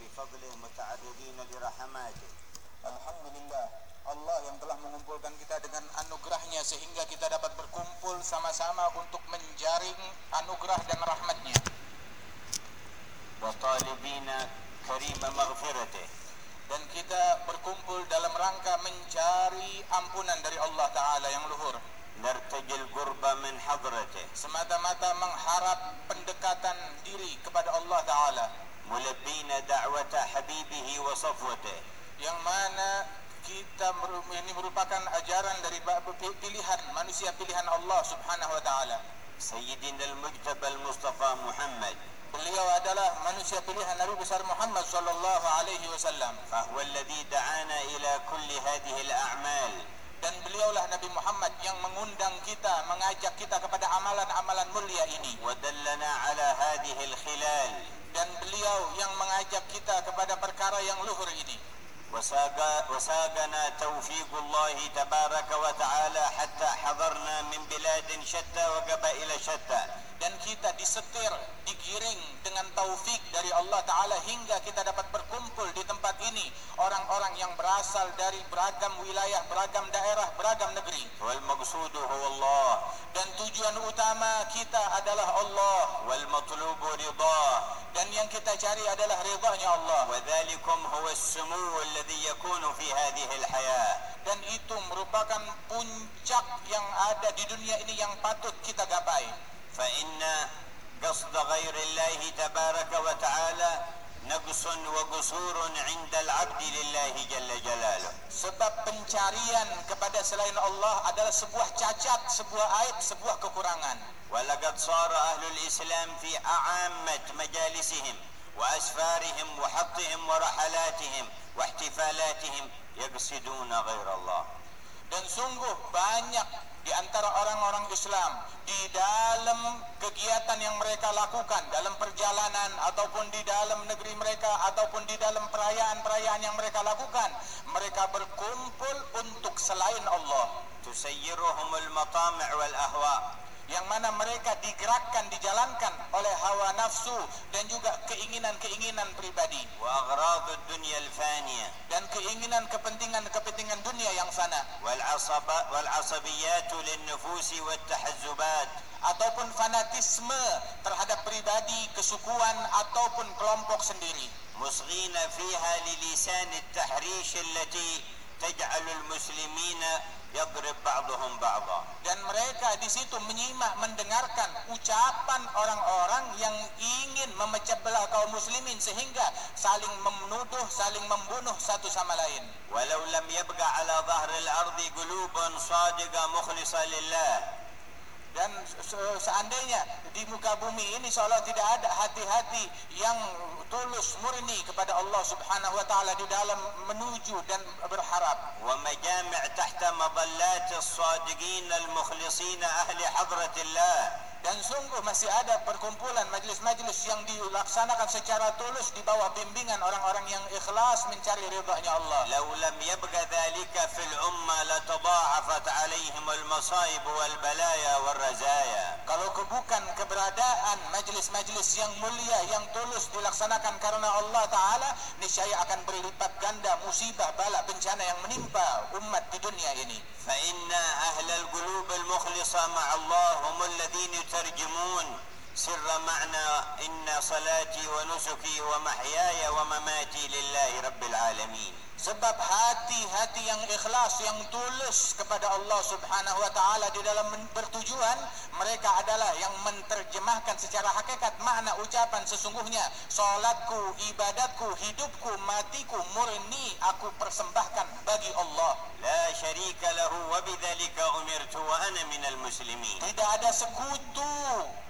بفضله متعرضين لرحماته Alhamdulillah Allah yang telah mengumpulkan kita dengan anugerahnya sehingga kita dapat berkumpul sama-sama untuk menjaring anugerah dan rahmatnya وطالبين كريم مغفرته dan kita berkumpul dalam rangka mencari ampunan dari Allah Ta'ala yang luhur نرتجي القرب من حضرته semata-mata mengharap pendekatan diri kepada Allah Ta'ala mulabbina da'wata habibihi wa safwatihi yang mana kita ini merupakan ajaran dari pilihan manusia pilihan Allah Subhanahu wa taala. Sayyidina al-mujtaba al-mustafa Muhammad. Beliau adalah manusia pilihan Nabi besar Muhammad sallallahu alaihi wasallam. Fa huwa alladhi da'ana ila kulli hadhihi al-a'mal dan beliaulah Nabi Muhammad yang mengundang kita, mengajak kita kepada amalan-amalan mulia ini ودلنا على هذه الخلال dan beliau yang mengajak kita kepada perkara yang luhur ini وساق وساقنا توفيق الله تبارك وتعالى حتى حضرنا من بلاد شتى وقبائل شتى dan kita disetir, digiring dengan taufik dari Allah Ta'ala hingga kita dapat berkumpul di tempat ini. Orang-orang yang berasal dari beragam wilayah, beragam daerah, beragam negeri. Wal maksudu huwa Allah. Dan tujuan utama kita adalah Allah. Wal matlubu ridha. Dan yang kita cari adalah ridhanya Allah. Wa dhalikum huwa as-sumu alladhi yakunu fi hadhihi al-hayah dan itu merupakan puncak yang ada di dunia ini yang patut kita gapai. تبارك وتعالى نقص وقصور عند العبد لله جل جلاله sebab pencarian kepada selain Allah adalah sebuah cacat, sebuah aib, sebuah kekurangan ولقد صار أهل الإسلام في أعامة مجالسهم وأسفارهم وحطهم ورحلاتهم واحتفالاتهم يقصدون غير الله dan sungguh banyak di antara orang-orang Islam di dalam kegiatan yang mereka lakukan dalam perjalanan ataupun di dalam negeri mereka ataupun di dalam perayaan-perayaan yang mereka lakukan mereka berkumpul untuk selain Allah. Tusayyiruhumul matami' wal ahwa' yang mana mereka digerakkan dijalankan oleh hawa nafsu dan juga keinginan-keinginan pribadi. Wa aghradud dunya al faniyah dan keinginan kepentingan-kepentingan dunia yang fana. Wal asaba wal asabiyatu lin nufusi wat tahazzubat ataupun fanatisme terhadap pribadi, kesukuan ataupun kelompok sendiri. Musghina fiha lilisan at-tahrish allati taj'alul muslimina yadrib ba'dhum ba'dha. Dan mereka di situ menyimak mendengarkan ucapan orang-orang yang ingin memecah belah kaum muslimin sehingga saling menuduh saling membunuh satu sama lain. Walau lam yabqa ala dhahril ardi qulubun sadiqah mukhlisa lillah dan seandainya di muka bumi ini seolah tidak ada hati-hati yang tulus murni kepada Allah Subhanahu wa taala di dalam menuju dan berharap wa majami' tahta madallat as-sadiqin al-mukhlishin ahli hadratillah dan sungguh masih ada perkumpulan majlis-majlis yang dilaksanakan secara tulus di bawah bimbingan orang-orang yang ikhlas mencari ridha-Nya Allah. Lau lam yabqa dhalika fil umma la tadha'afat 'alayhim al-masaib wal balaya war والرزايا Kalau bukan keberadaan majlis-majlis yang mulia yang tulus dilaksanakan karena Allah Ta'ala niscaya akan berlipat ganda musibah, bala, bencana yang menimpa umat di dunia ini. فإن أهل القلوب المخلصة مع الله هم الذين يترجمون سر معنى إن صلاتي ونسكي ومحياي ومماتي لله رب العالمين sebab hati-hati yang ikhlas yang tulus kepada Allah Subhanahu wa taala di dalam bertujuan mereka adalah yang menterjemahkan secara hakikat makna ucapan sesungguhnya. Salatku ibadatku hidupku matiku murni aku persembahkan bagi Allah. La syarika lahu wa bidhalika umirtu wa ana minal muslimin. Tidak ada sekutu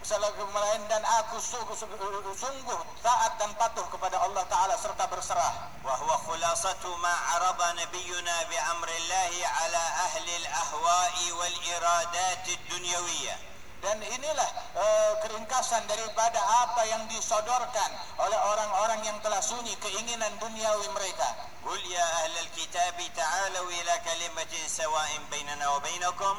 selain dan aku sungguh, sungguh, sungguh taat dan patuh kepada Allah taala serta berserah. Wa huwa khulasatu ما عرض نبينا بأمر الله على أهل الأهواء والإرادات الدنيوية Dan inilah uh, keringkasan daripada apa yang disodorkan oleh orang-orang yang telah sunyi keinginan duniawi mereka. قل يا أهل الكتاب تعالوا إلى كلمة سواء بيننا وبينكم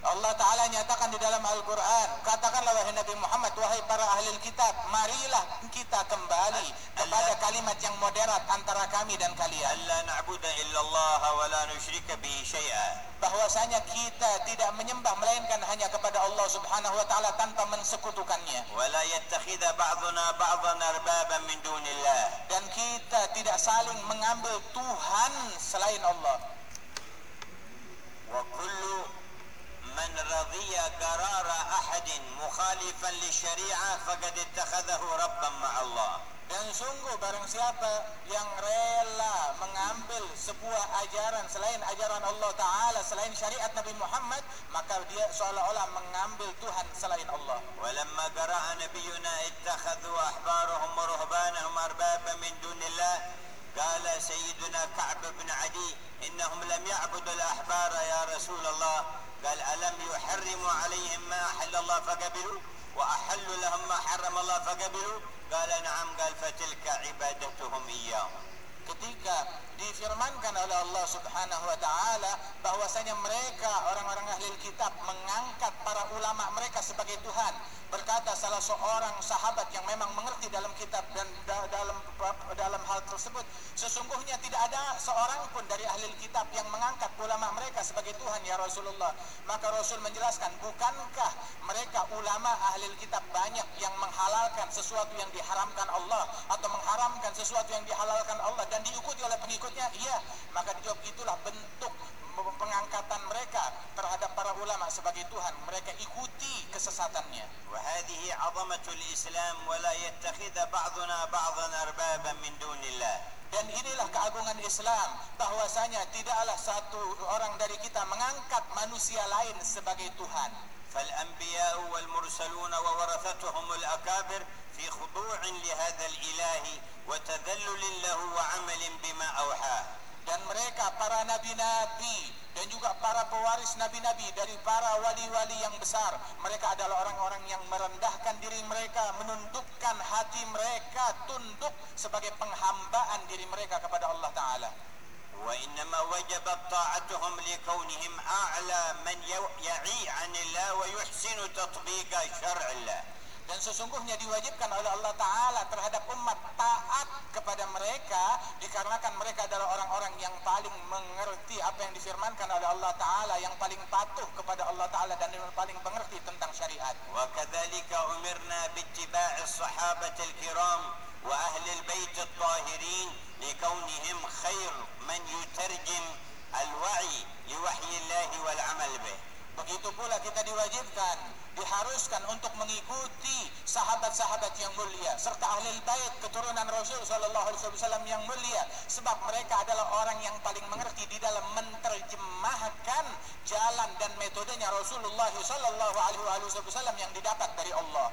Allah Ta'ala nyatakan di dalam Al-Quran Katakanlah wahai Nabi Muhammad Wahai para ahli kitab Marilah kita kembali Kepada kalimat yang moderat antara kami dan kalian. Bahwasanya kita tidak menyembah Melainkan hanya kepada Allah Subhanahu Wa Ta'ala Tanpa mensekutukannya. Dan kita tidak saling mengambil Tuhan selain Allah. Wa kullu من رضي قرار أحد مخالفا للشريعة فقد اتخذه ربا مع الله dan sungguh barang siapa yang rela mengambil sebuah ajaran selain ajaran Allah Ta'ala selain syariat Nabi Muhammad maka dia seolah-olah mengambil Tuhan selain Allah ولما قرأ نبينا اتخذوا أحبارهم ورهبانهم أربابا من دون الله قال سيدنا كعب بن عدي إنهم لم يعبدوا الأحبار يا رسول الله قال ألم يحرموا عليهم ما أحل الله فقبلوا وأحلوا لهم ما حرم الله فقبلوا؟ قال نعم قال فتلك عبادتهم إياهم. Ketika difirmankan oleh Allah Subhanahu wa taala bahwasanya mereka orang-orang ahli kitab mengangkat para ulama mereka sebagai Tuhan. Berkata salah seorang sahabat yang memang mengerti dalam kitab dan da- dalam dalam hal tersebut sesungguhnya tidak ada seorang pun dari ahli kitab yang mengangkat ulama mereka sebagai Tuhan ya Rasulullah. Maka Rasul menjelaskan bukankah mereka ulama ahli kitab banyak yang menghalalkan sesuatu yang diharamkan Allah atau mengharamkan sesuatu yang dihalalkan Allah dan diikuti oleh pengikutnya iya maka dijawab itulah bentuk pengangkatan mereka terhadap para ulama sebagai Tuhan mereka ikuti kesesatannya وهذه عظمة الإسلام ولا يتخذ بعضنا بعضا أربابا من دون الله dan inilah keagungan Islam bahwasanya tidaklah satu orang dari kita mengangkat manusia lain sebagai Tuhan فالأنبياء والمرسلون وورثتهم الأكابر في خضوع لهذا الإله وتذلل له وعمل بما أوحاه dan mereka para nabi-nabi dan juga para pewaris nabi-nabi dari para wali-wali yang besar mereka adalah orang-orang yang merendahkan diri mereka menundukkan hati mereka tunduk sebagai penghambaan diri mereka kepada Allah taala وإنما وجبت طاعتهم لكونهم أعلى من يو- يعي عن الله ويحسن تطبيق شرع الله dan sesungguhnya diwajibkan oleh Allah Ta'ala terhadap umat taat kepada mereka dikarenakan mereka adalah orang-orang yang paling mengerti apa yang difirmankan oleh Allah Ta'ala yang paling patuh kepada Allah Ta'ala dan yang paling mengerti tentang syariat. Wa kathalika umirna bittiba'i sahabat al-kiram wa ahli albayt al-tahirin likawnihim khair man yutarjim al-wa'i liwahyillahi wal-amal bih. Begitu pula kita diwajibkan diharuskan untuk mengikuti sahabat-sahabat yang mulia serta ahli bait keturunan Rasul sallallahu alaihi wasallam yang mulia sebab mereka adalah orang yang paling mengerti di dalam menerjemahkan jalan dan metodenya Rasulullah sallallahu alaihi wasallam yang didapat dari Allah.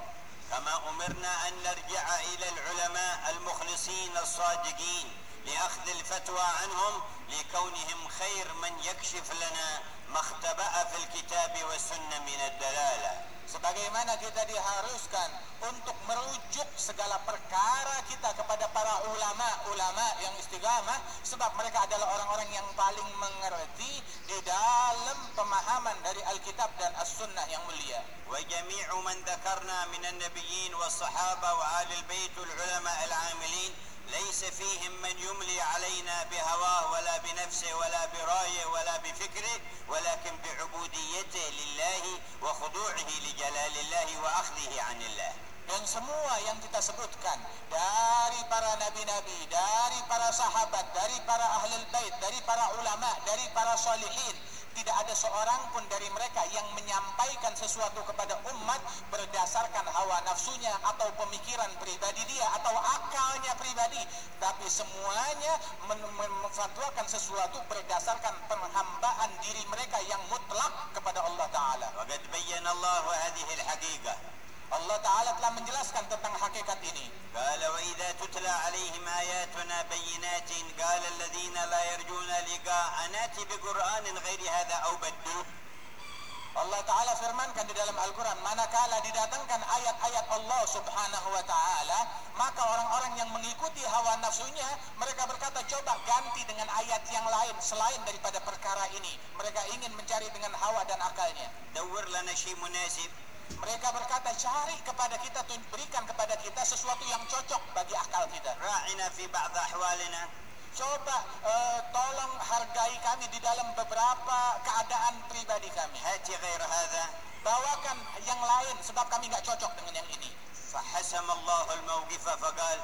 كما أمرنا أن نرجع إلى العلماء المخلصين الصادقين لأخذ الفتوى عنهم لكونهم خير من يكشف لنا makhtaba'a fil Kitab wa sunnah min ad-dalalah. Sebagaimana kita diharuskan untuk merujuk segala perkara kita kepada para ulama-ulama yang istiqamah sebab mereka adalah orang-orang yang paling mengerti di dalam pemahaman dari Alkitab dan As-Sunnah yang mulia. Wa jami'u man dzakarna minan nabiyyin was sahaba wa alil bait ulama al-amilin. ليس فيهم من يملي علينا بهواه ولا بنفسه ولا برايه ولا بفكره ولكن بعبوديته لله وخضوعه لجلال الله وأخذه عن الله Dan semua yang kita sebutkan dari para nabi-nabi, dari para sahabat, dari para ahlul bait, dari para ulama, dari para salihin, tidak ada seorang pun dari mereka yang menyampaikan sesuatu kepada umat berdasarkan hawa nafsunya atau pemikiran pribadi dia atau akalnya pribadi tapi semuanya men- men- memfatwakan sesuatu berdasarkan penghambaan diri mereka yang mutlak kepada Allah taala وقد بين الله هذه الحقيقة Allah Ta'ala telah menjelaskan tentang hakikat ini. Kala wa idha tutla alaihim ayatuna bayinatin. Kala alladhina la yarjuna liga anati bi Qur'anin ghairi hadha au baddu. Allah Ta'ala firmankan di dalam Al-Quran. Manakala didatangkan ayat-ayat Allah Subhanahu Wa Ta'ala. Maka orang-orang yang mengikuti hawa nafsunya. Mereka berkata coba ganti dengan ayat yang lain. Selain daripada perkara ini. Mereka ingin mencari dengan hawa dan akalnya. Dawur lana syi munasib. Mereka berkata, cari kepada kita, tun- berikan kepada kita sesuatu yang cocok bagi akal kita. راعنا في بعض أحوالنا Coba eh, tolong hargai kami di dalam beberapa keadaan pribadi kami. هات غير هذا Bawakan yang lain sebab kami nggak cocok dengan yang ini. فحسم الله الموقف فقال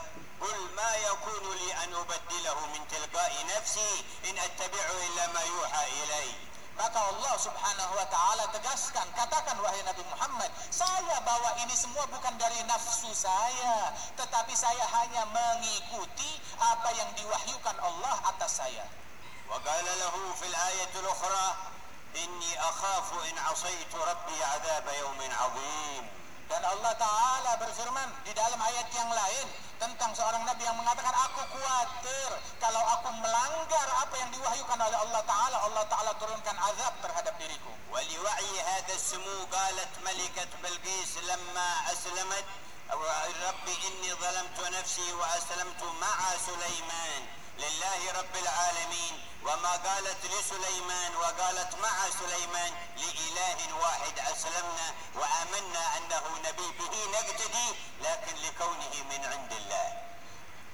قل ما يكون لي أن أبدله من تلقاء نفسي إن أتبع إلا ما يوحى إلي Maka Allah subhanahu wa ta'ala tegaskan Katakan wahai Nabi Muhammad Saya bawa ini semua bukan dari nafsu saya Tetapi saya hanya mengikuti Apa yang diwahyukan Allah atas saya. Wa gala lahu fil ayatul ukhra Inni akhafu in asaitu rabbi azab yawmin azim. Dan Allah Ta'ala berfirman di dalam ayat yang lain Tentang seorang Nabi yang mengatakan Aku khawatir kalau aku melanggar apa yang diwahyukan oleh Allah Ta'ala Allah Ta'ala turunkan azab terhadap diriku. Wali wa'i hadha sumu galat malikat Balqis lama aslamat. Rabbi inni zalamtu nafsi wa aslamtu ma'a Sulaiman. لله رب العالمين وما قالت لسليمان وقالت مع سليمان لإله واحد أسلمنا وآمنا أنه نبي به نقتدي لكن لكونه من عند الله.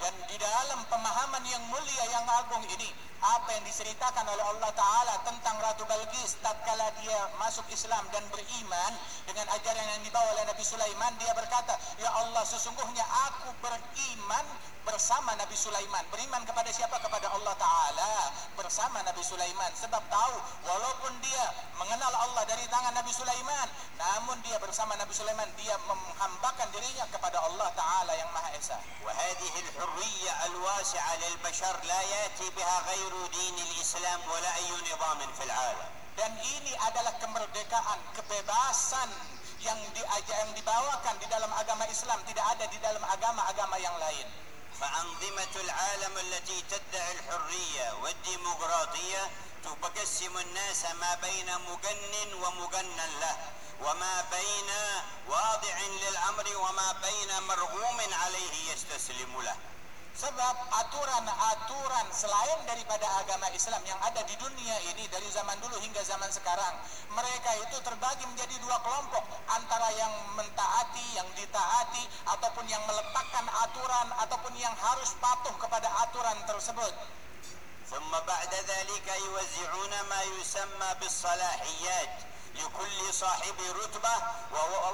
Dan di dalam pemahaman yang mulia yang agung ini apa yang diceritakan oleh Allah Ta'ala tentang Ratu Balqis tatkala dia masuk Islam dan beriman dengan ajaran yang dibawa oleh Nabi Sulaiman dia berkata Ya Allah sesungguhnya aku beriman bersama Nabi Sulaiman beriman kepada siapa kepada Allah Ta'ala bersama Nabi Sulaiman sebab tahu walaupun dia mengenal Allah dari tangan Nabi Sulaiman namun dia bersama Nabi Sulaiman dia menghambakan dirinya kepada Allah Ta'ala yang Maha Esa وهذه الحرية الواسعة للبشر لا يأتي بها غير دين الإسلام ولا أي نظام في العالم dan ini adalah kemerdekaan kebebasan yang di, yang dibawakan di dalam agama Islam. Tidak ada di dalam agama-agama yang lain. فأنظمة العالم التي تدعي الحرية والديمقراطية تقسم الناس ما بين مجن ومجنن له وما بين واضع للأمر وما بين مرغوم عليه يستسلم له. sebab aturan-aturan selain daripada agama Islam yang ada di dunia ini dari zaman dulu hingga zaman sekarang mereka itu terbagi menjadi dua kelompok antara yang mentaati, yang ditaati ataupun yang meletakkan aturan ataupun yang harus patuh kepada aturan tersebut ثم بعد ذلك يوزعون ما يسمى بالصلاحيات لكل صاحب رتبة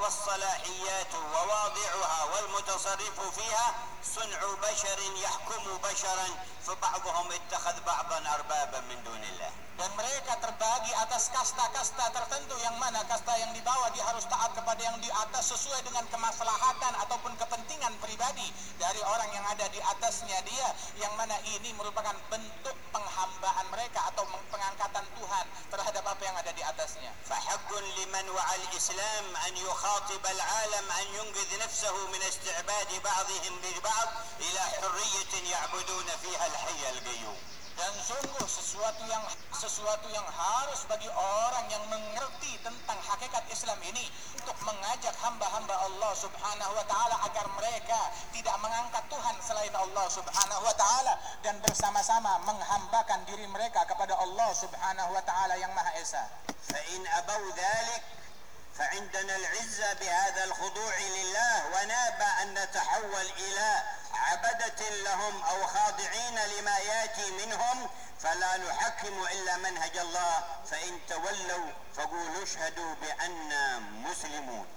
والصلاحيات وواضعها والمتصرف فيها صنع بشر يحكم بشرا فبعضهم اتخذ بعضا أربابا من دون الله. dan mereka terbagi atas kasta-kasta tertentu. Yang mana kasta yang di bawah dia harus taat kepada yang di atas sesuai dengan kemaslahatan ataupun kepentingan pribadi dari orang yang ada di atasnya. Dia yang mana ini merupakan bentuk penghambaan mereka atau pengangkatan Tuhan terhadap apa yang ada di atasnya. Fahaqqun liman wa'al islam an yukhatib al alam an yunqidh nafsahu min isti'bad ba'dihim bi ba'd ila hurriyatin ya'buduna fiha al hayy al qayyum dan sungguh sesuatu yang sesuatu yang harus bagi orang yang mengerti tentang hakikat Islam ini untuk mengajak hamba-hamba Allah Subhanahu wa taala agar mereka tidak mengangkat Tuhan selain Allah Subhanahu wa taala dan bersama-sama menghambakan diri mereka kepada Allah Subhanahu wa taala yang Maha Esa. Fa in abau dzalik فعندنا العزة بهذا الخضوع لله ونابى أن نتحول إلى عبدة لهم أو خاضعين لما يأتي منهم فلا نحكم إلا منهج الله فإن تولوا فقولوا اشهدوا بأننا مسلمون.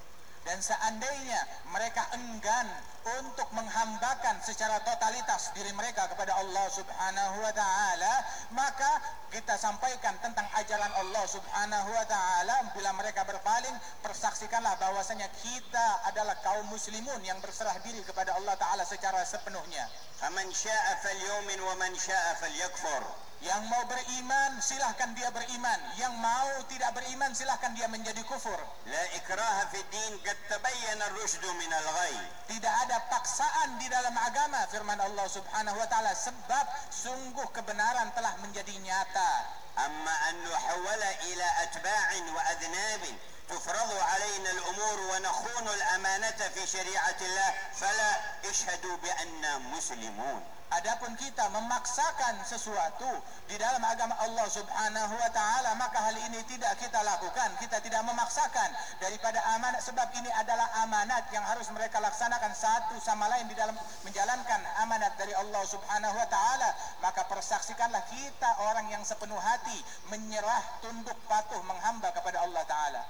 Dan seandainya mereka enggan untuk menghambakan secara totalitas diri mereka kepada Allah Subhanahu wa taala maka kita sampaikan tentang ajaran Allah Subhanahu wa taala. Bila mereka berpaling persaksikanlah bahwasanya kita adalah kaum muslimun yang berserah diri kepada Allah taala secara sepenuhnya. Faman syaa'a falyu'min wa man syaa'a falyakfur. Yang mau beriman silahkan dia beriman. Yang mau tidak beriman silahkan dia menjadi kufur. La ikraha fid din qad tabayyana ar-rusydu min al-ghayy tidak ada ada paksaan di dalam agama firman Allah Subhanahu wa taala sebab sungguh kebenaran telah menjadi nyata. Amma annu hawala ila atba'in wa adnabin. تفرض علينا الأمور ونخون الأمانة في شريعة الله فلا اشهدوا بأننا مسلمون Adapun kita memaksakan sesuatu di dalam agama Allah Subhanahu wa taala maka hal ini tidak kita lakukan kita tidak memaksakan daripada amanat sebab ini adalah amanat yang harus mereka laksanakan satu sama lain di dalam menjalankan amanat dari Allah Subhanahu wa taala maka persaksikanlah kita orang yang sepenuh hati menyerah tunduk patuh menghamba kepada Allah taala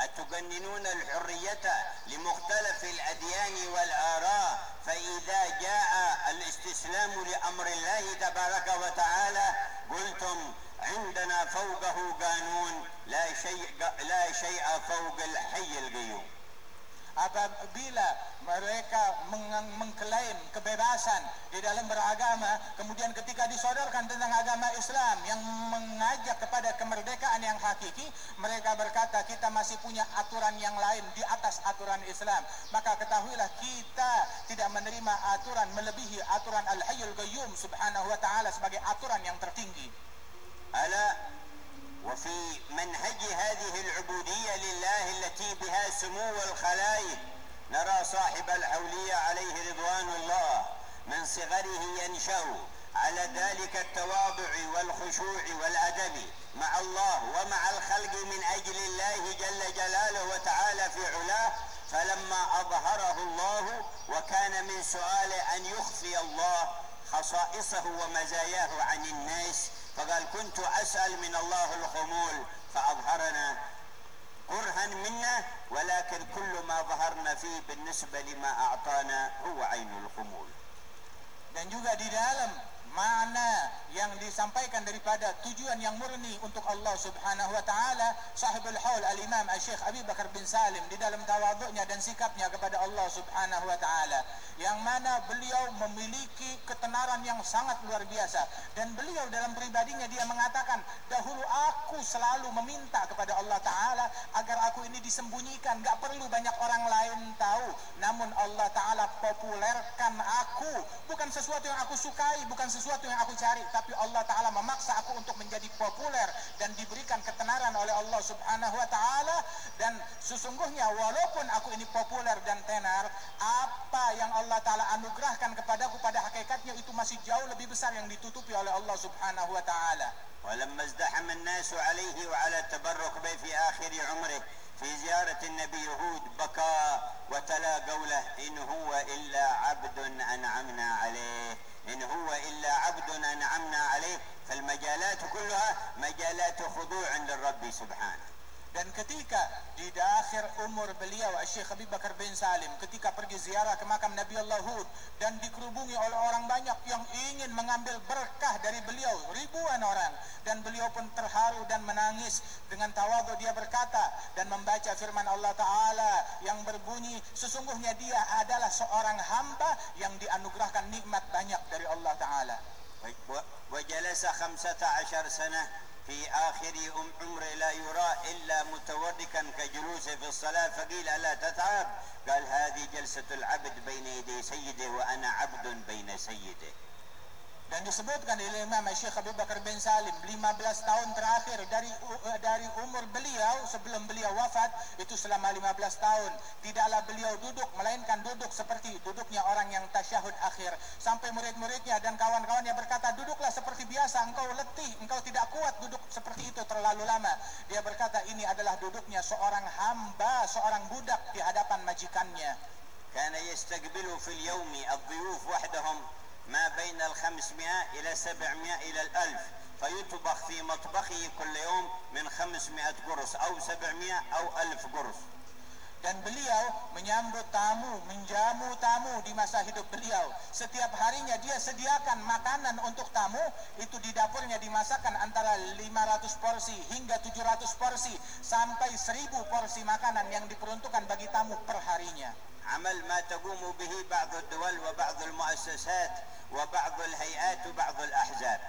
أتجننون الحرية لمختلف الأديان والآراء؟ فإذا جاء الاستسلام لأمر الله تبارك وتعالى قلتم عندنا فوقه قانون لا شيء لا شيء فوق الحي القيوم. apabila mereka meng mengklaim kebebasan di dalam beragama kemudian ketika disodorkan tentang agama Islam yang mengajak kepada kemerdekaan yang hakiki mereka berkata kita masih punya aturan yang lain di atas aturan Islam. Maka ketahuilah kita tidak menerima aturan melebihi aturan Al-Hayyul Qayyum subhanahu wa taala sebagai aturan yang tertinggi. Ala وفي منهج هذه العبودية لله التي بها سمو الخلائق نرى صاحب الحولية عليه رضوان الله من صغره ينشأ على ذلك التواضع والخشوع والأدب مع الله ومع الخلق من أجل الله جل جلاله وتعالى في علاه فلما أظهره الله وكان من سؤاله أن يخفي الله خصائصه ومزاياه عن الناس فقال كنت أسأل من الله الخمول فأظهرنا كرها منا ولكن كل ما ظهرنا فيه بالنسبة لما أعطانا هو عين الخمول. Dan juga di dalam mana yang disampaikan daripada tujuan yang murni untuk Allah Subhanahu wa taala? Sahibul haul al-imam al-syekh Abi Bakar bin Salim di dalam tawaduknya dan sikapnya kepada Allah Subhanahu wa taala. Yang mana beliau memiliki ketenaran yang sangat luar biasa. Dan beliau dalam pribadinya dia mengatakan dahulu aku selalu meminta kepada Allah taala agar aku ini disembunyikan. Enggak perlu banyak orang lain tahu. Namun Allah taala populerkan aku. Bukan sesuatu yang aku sukai bukan sesuatu yang aku cari tapi Allah taala memaksa aku untuk menjadi populer dan diberikan ketenaran oleh Allah Subhanahu wa taala dan sesungguhnya walaupun aku ini populer dan tenar apa yang Allah taala anugerahkan kepadaku pada hakikatnya itu masih jauh lebih besar yang ditutupi oleh Allah Subhanahu wa taala ولما ازدحم الناس عليه وعلى التبرك به في آخر عمره في زيارة النبي هود بكى وتلا قوله إن هو إلا عبد أنعمنا عليه. إن هو إلا عبد أنعمنا عليه. فالمجالات كلها مجالات خضوع للرب سبحانه. Dan ketika di akhir umur beliau Syekh Habib Bakar bin Salim ketika pergi ziarah ke makam Nabi Allah Hud dan dikerubungi oleh orang banyak yang ingin mengambil berkah dari beliau ribuan orang dan beliau pun terharu dan menangis. Dengan tawadhu dia berkata dan membaca firman Allah taala yang berbunyi sesungguhnya dia adalah seorang hamba yang dianugerahkan nikmat banyak dari Allah taala. Baik wa jalasa 15 sana. في آخر عمره لا يرى إلا متوركا كجلوسه في الصلاة فقيل ألا تتعب؟ قال هذه جلسة العبد بين يدي سيده وأنا عبد بين سيده. dan disebutkan oleh Imam Syekh Abu Bakar bin Salim 15 tahun terakhir dari uh, dari umur beliau sebelum beliau wafat itu selama 15 tahun. Tidaklah beliau duduk melainkan duduk seperti duduknya orang yang tasyahud akhir. Sampai murid-muridnya dan kawan-kawannya berkata duduklah seperti biasa engkau letih engkau tidak kuat duduk seperti itu terlalu lama. Dia berkata ini adalah duduknya seorang hamba seorang budak di hadapan majikannya. Kana yastaqbilu fil yawmi adh-dhuyuf wahdahum. ما بين الخمسمائة إلى سبعمائة إلى الألف فيطبخ في مطبخه كل يوم من خمسمائة قرص أو سبعمائة أو ألف قرص dan beliau menyambut tamu, menjamu tamu di masa hidup beliau. Setiap harinya dia sediakan makanan untuk tamu, itu di dapurnya dimasakkan antara 500 porsi hingga 700 porsi sampai 1000 porsi makanan yang diperuntukkan bagi tamu per harinya. عمل ما تقوم به بعض الدول وبعض المؤسسات وبعض الهيئات وبعض الأحزاب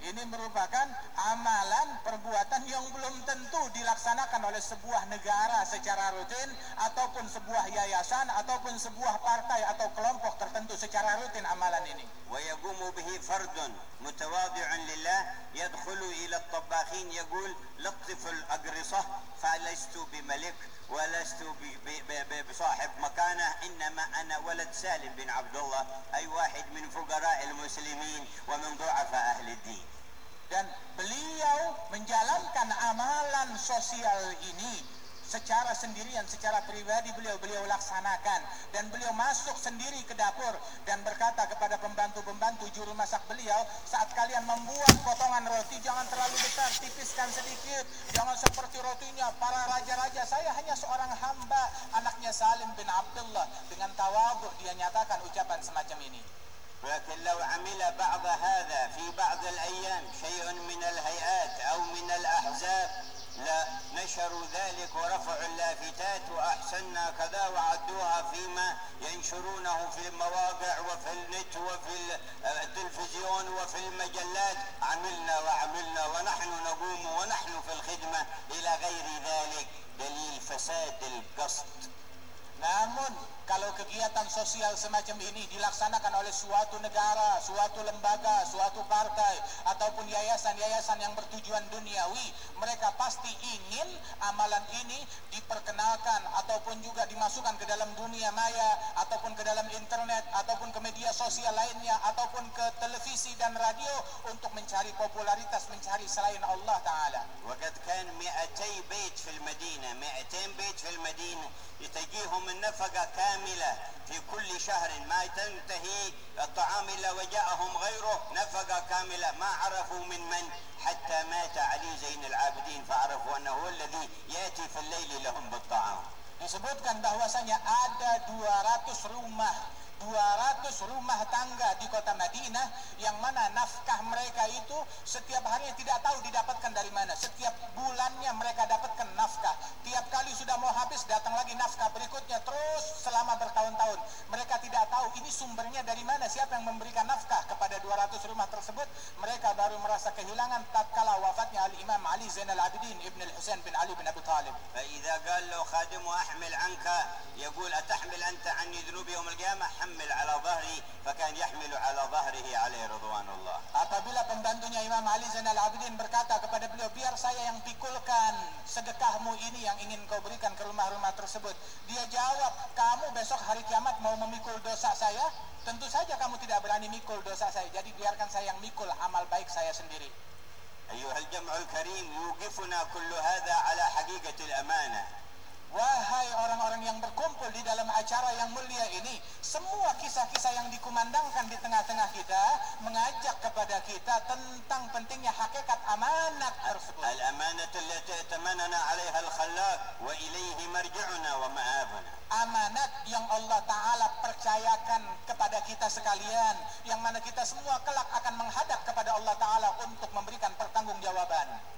Ini merupakan amalan perbuatan yang belum tentu dilaksanakan oleh sebuah negara secara rutin ataupun sebuah yayasan ataupun sebuah partai atau kelompok tertentu secara rutin amalan ini. ويقوم به فرد متواضع لله يدخل إلى الطباخين يقول لطف الأقرصة فلست بملك ولست بصاحب مكانة إنما أنا ولد سالم بن عبد الله أي واحد من فقراء المسلمين ومن ضعفاء أهل الدين. Dan beliau menjalankan amalan sosial ini. secara sendirian, secara pribadi beliau beliau laksanakan dan beliau masuk sendiri ke dapur dan berkata kepada pembantu-pembantu juru masak beliau saat kalian membuat potongan roti jangan terlalu besar, tipiskan sedikit jangan seperti rotinya para raja-raja saya hanya seorang hamba anaknya Salim bin Abdullah dengan tawadhu dia nyatakan ucapan semacam ini ولكن لو عمل بعض هذا في بعض الأيام شيء من الهيئات أو من الأحزاب لنشروا ذلك ورفعوا اللافتات وأحسنا كذا وعدوها فيما ينشرونه في المواقع وفي النت وفي التلفزيون وفي المجلات. عملنا وعملنا ونحن نقوم ونحن في الخدمة إلى غير ذلك. دليل فساد القصد. Namun kalau kegiatan sosial semacam ini dilaksanakan oleh suatu negara, suatu lembaga, suatu partai ataupun yayasan-yayasan yang bertujuan duniawi, mereka pasti ingin amalan ini diperkenalkan ataupun juga dimasukkan ke dalam dunia maya ataupun ke dalam internet ataupun ke media sosial lainnya ataupun ke televisi dan radio untuk mencari popularitas, mencari selain Allah taala. وقد كان 200 بيت في المدينة 200 بيت في المدينة تجيهم النفقة كاملة في كل شهر ما تنتهي الطعام إلا وجاءهم غيره نفقة كاملة ما عرفوا من من حتى مات علي زين العابدين فعرفوا أنه هو الذي يأتي في الليل لهم بالطعام. Disebutkan bahwasanya ada 200 rumah 200 rumah tangga di kota Madinah yang mana nafkah mereka itu setiap harinya tidak tahu didapatkan dari mana. Setiap bulannya mereka dapatkan nafkah. Tiap kali sudah mau habis datang lagi nafkah berikutnya terus selama bertahun-tahun. Mereka tidak tahu ini sumbernya dari mana, siapa yang memberikan nafkah kepada 200 rumah tersebut. Mereka baru merasa kehilangan tatkala wafatnya Al-Imam Ali Zainal Abidin Ibn Al-Husain bin Ali bin Abi Talib. فإذا قال له خادمه أحمل عنك يقول أتحمل أنت عني ذنوب يوم القيامة حمل على ظهري فكان يحمل على ظهره عليه رضوان الله Apabila pembantunya Imam Ali Zainal Abidin berkata kepada beliau, biar saya yang pikulkan sedekahmu ini yang ingin kau berikan ke rumah-rumah tersebut. Dia jawab, kamu besok hari kiamat mau memikul dosa saya? Tentu saja kamu tidak berani mikul dosa saya. Jadi biarkan saya yang mikul amal baik saya sendiri. أيها الجمع الكريم يوقفنا كل هذا على حقيقة الأمانة Wahai orang-orang yang berkumpul di dalam acara yang mulia ini Semua kisah-kisah yang dikumandangkan di tengah-tengah kita Mengajak kepada kita tentang pentingnya hakikat amanat tersebut Al-amanat allati atamanana alaiha al-khalaq Wa ilaihi marji'una wa ma'abuna. Amanat yang Allah Ta'ala percayakan kepada kita sekalian Yang mana kita semua kelak akan menghadap kepada Allah Ta'ala Untuk memberikan pertanggungjawaban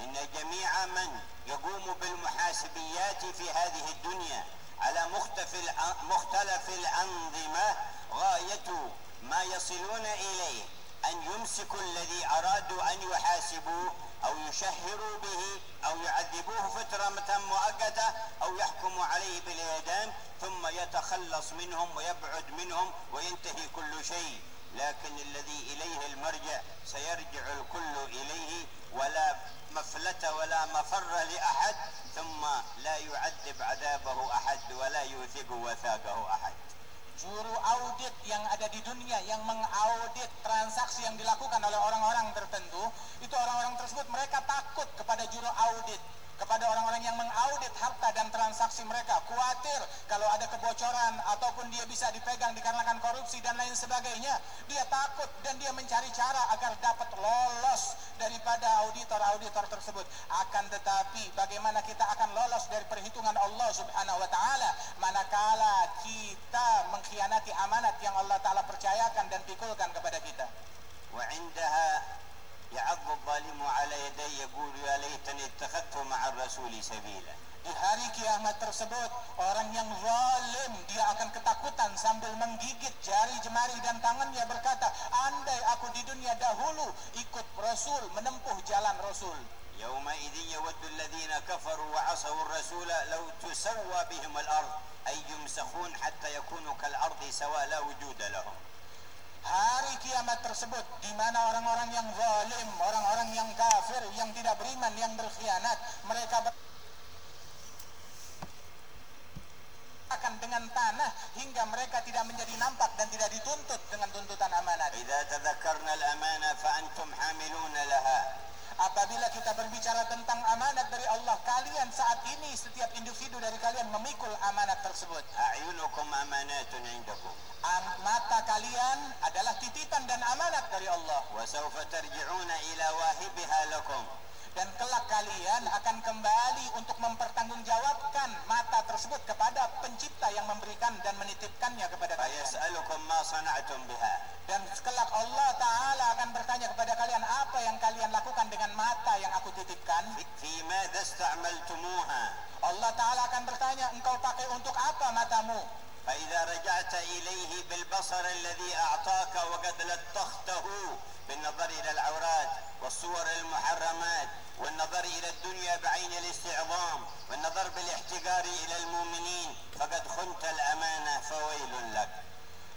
إن جميع من يقوم بالمحاسبيات في هذه الدنيا على مختلف الأ- مختلف الأنظمة غاية ما يصلون إليه أن يمسكوا الذي أرادوا أن يحاسبوه أو يشهروا به أو يعذبوه فترة مؤقتة أو يحكموا عليه بالإعدام ثم يتخلص منهم ويبعد منهم وينتهي كل شيء. لكن الذي إليه المرجع سيرجع الكل إليه ولا مفلة ولا مفر لأحد ثم لا يعذب عذابه أحد ولا يوثق وثاقه أحد juru audit yang ada di dunia yang mengaudit transaksi yang dilakukan oleh orang-orang tertentu itu orang-orang tersebut mereka takut kepada juru audit kepada orang-orang yang mengaudit harta dan transaksi mereka. Khawatir kalau ada kebocoran ataupun dia bisa dipegang dikarenakan korupsi dan lain sebagainya. Dia takut dan dia mencari cara agar dapat lolos daripada auditor-auditor tersebut. Akan tetapi bagaimana kita akan lolos dari perhitungan Allah subhanahu wa ta'ala? Manakala kita mengkhianati amanat yang Allah ta'ala percayakan dan pikulkan kepada kita. Wa indaha يعض الظالم على يديه يقول يا ليتني اتخذت مع الرسول سبيلا Di hari kiamat tersebut, orang yang zalim dia akan ketakutan sambil menggigit jari jemari dan tangannya berkata, andai aku di dunia dahulu ikut Rasul, menempuh jalan Rasul. يومئذ يود الذين كفروا وعصوا الرسول لو تسوى بهم الأرض أي يمسخون حتى يكونوا كالأرض سواء لا وجود لهم hari kiamat tersebut di mana orang-orang yang zalim, orang-orang yang kafir, yang tidak beriman, yang berkhianat, mereka ber akan dengan tanah hingga mereka tidak menjadi nampak dan tidak dituntut dengan tuntutan amanah. Jika tذكرنا fa antum حاملون laha. Apabila kita berbicara tentang amanat dari Allah, kalian saat ini setiap individu dari kalian memikul amanat tersebut. A'yunukum amanatun indakum. Mata kalian adalah titipan dan amanat dari Allah. Wa sawfa tarji'una ila wahibiha lakum dan kelak kalian akan kembali untuk mempertanggungjawabkan mata tersebut kepada pencipta yang memberikan dan menitipkannya kepada kalian. Dan kelak Allah Ta'ala akan bertanya kepada kalian apa yang kalian lakukan dengan mata yang aku titipkan. Allah Ta'ala akan bertanya engkau pakai untuk apa matamu. فإذا رجعت إليه بالبصر الذي أعطاك وقد لطخته بالنظر إلى العورات والصور المحرمات والنظر إلى الدنيا بعين الاستعظام والنظر بالاحتقار إلى المؤمنين فقد خنت الأمانة فويل لك.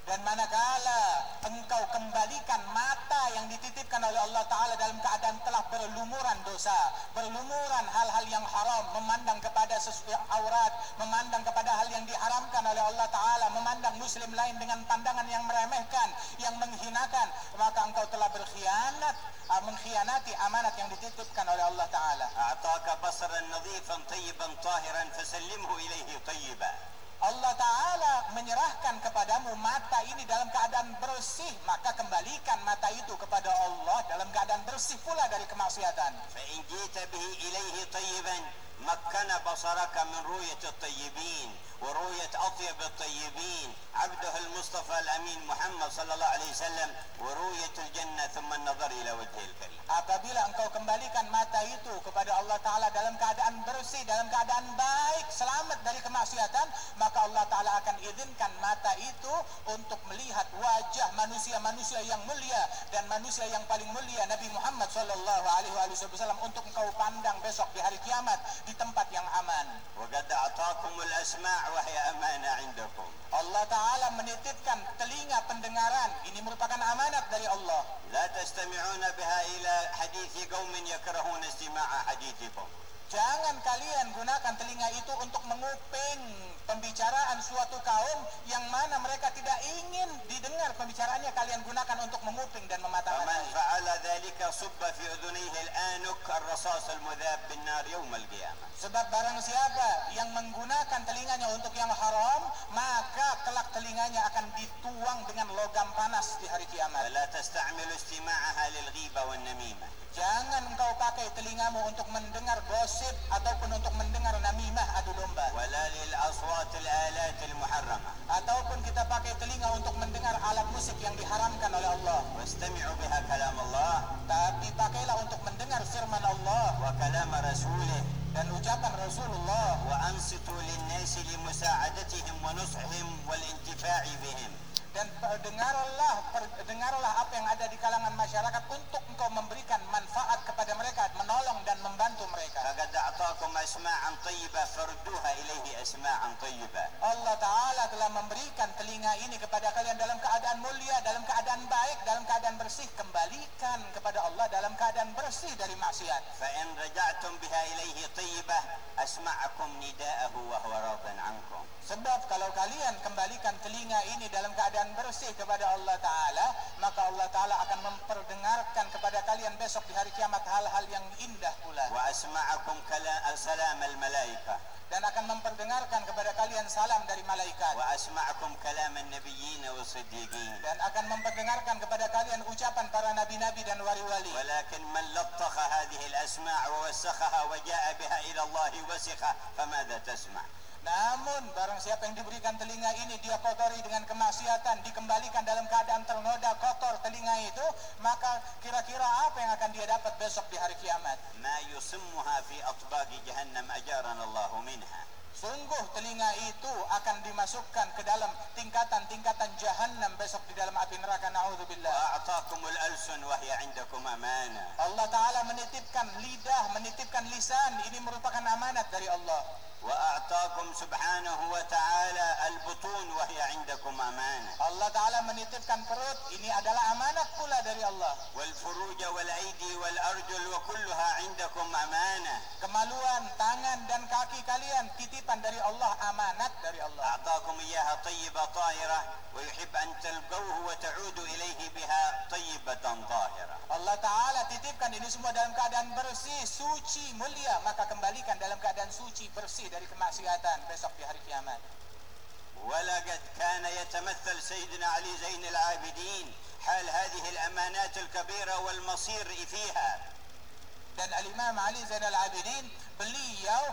Dan manakala engkau kembalikan mata yang dititipkan oleh Allah Ta'ala dalam keadaan telah berlumuran dosa. Berlumuran hal-hal yang haram. Memandang kepada sesuai aurat. Memandang kepada hal yang diharamkan oleh Allah Ta'ala. Memandang muslim lain dengan pandangan yang meremehkan. Yang menghinakan. Maka engkau telah berkhianat. Ah, mengkhianati amanat yang dititipkan oleh Allah Ta'ala. A'taka basaran nazifan tayyiban tahiran fasallimhu ilaihi tayyiban. Allah Ta'ala menyerahkan kepadamu mata ini dalam keadaan bersih maka kembalikan mata itu kepada Allah dalam keadaan bersih pula dari kemaksiatan. Bihi ilaihi tayyiban. مكن بصرك من رؤية الطيبين ورؤية أطيب الطيبين عبده المصطفى الأمين محمد صلى الله عليه وسلم ورؤية الجنة ثم النظر إلى وجهه الكريم Apabila engkau kembalikan mata itu kepada Allah Ta'ala dalam keadaan bersih, dalam keadaan baik, selamat dari kemaksiatan Maka Allah Ta'ala akan izinkan mata itu untuk melihat wajah manusia-manusia yang mulia Dan manusia yang paling mulia Nabi Muhammad Sallallahu Alaihi Wasallam Untuk engkau pandang besok di hari kiamat di tempat yang aman. Allah Ta'ala menitipkan telinga pendengaran. Ini merupakan amanat dari Allah. Jangan kalian gunakan telinga itu untuk menguping pembicaraan suatu kaum yang mana mereka tidak ingin didengar pembicaraannya kalian gunakan untuk menguping dan mematahkan. Man fa'ala dhalika subba fi udhunihi al-anuk ar-rasas al-mudhab bin nar yawm al-qiyamah. Sebab barang siapa yang menggunakan telinganya untuk yang haram, maka kelak telinganya akan dituang dengan logam panas di hari kiamat. La tastamilu istima'aha lil-ghibah wan-namimah. Jangan engkau pakai telingamu untuk mendengar gosip ataupun untuk mendengar namimah adu domba. Wala lil-aswa للأصوات الآلات المحرمة Ataupun kita pakai telinga untuk mendengar alat musik yang diharamkan oleh Allah. واستمعوا بها كلام الله Tapi pakailah untuk mendengar firman Allah وكلام رسوله dan ucapan Rasulullah وأنصتوا للناس لمساعدتهم ونصحهم والانتفاع بهم dan eh, dengarlah dengarlah apa yang ada di kalangan masyarakat untuk engkau memberikan manfaat kepada mereka menolong dan membantu mereka. Kagada ataakum asma'an thayyibah farduha ilayhi asma'an thayyibah Allah taala telah memberikan telinga ini kepada kalian dalam keadaan mulia dalam keadaan baik dalam keadaan bersih. Kembalikan kepada Allah dalam keadaan bersih dari maksiat. Fa in raja'tum biha ilayhi thayyibah asma'akum nida'ahu wa huwa radan 'ankum. Sebab kalau kalian kembalikan telinga ini dalam keadaan bersih kepada Allah Ta'ala Maka Allah Ta'ala akan memperdengarkan kepada kalian besok di hari kiamat hal-hal yang indah pula Wa asma'akum salam al-malaika dan akan memperdengarkan kepada kalian salam dari malaikat. Wa asma'akum kalam an-nabiyyin wa siddiqin. Dan akan memperdengarkan kepada kalian ucapan para nabi-nabi dan wali-wali. Walakin man lattakha hadhihi al-asma' wa wasakhaha wa ja'a biha ila Allah wa sikha, fa madha tasma'? Namun barang siapa yang diberikan telinga ini dia kotori dengan kemaksiatan, dikembalikan dalam keadaan ternoda kotor telinga itu, maka kira-kira apa yang akan dia dapat besok di hari kiamat? Ma fi atbaqi jahannam ajaran Allahu minha. sungguh telinga itu akan dimasukkan ke dalam tingkatan-tingkatan jahannam besok di dalam api neraka. Naudzubillah. Wa ataakumul alsun wa hiya indakum amana. Allah taala menitipkan lidah menitipkan lisan. Ini merupakan amanat dari Allah. Wa ataakum subhanahu wa taala albutun wa hiya indakum amana. Allah taala menitipkan perut. Ini adalah amanat pula dari Allah. Wal furuja wal aidi wal arjul wa kulluha indakum amana. Kemaluan tangan dan kaki kalian titip titipan dari Allah, amanat dari Allah. أعطاكم إياها طيبة طاهرة ويحب أن تلقوه وتعودوا إليه بها طيبة طاهرة Allah Ta'ala titipkan ini semua dalam keadaan bersih, suci, mulia. Maka kembalikan dalam keadaan suci, bersih dari kemaksiatan besok di hari kiamat. ولقد كان يتمثل سيدنا علي زين العابدين حال هذه الأمانات الكبيرة والمصير فيها Dan Al-Imam Ali Zainal Abidin beliau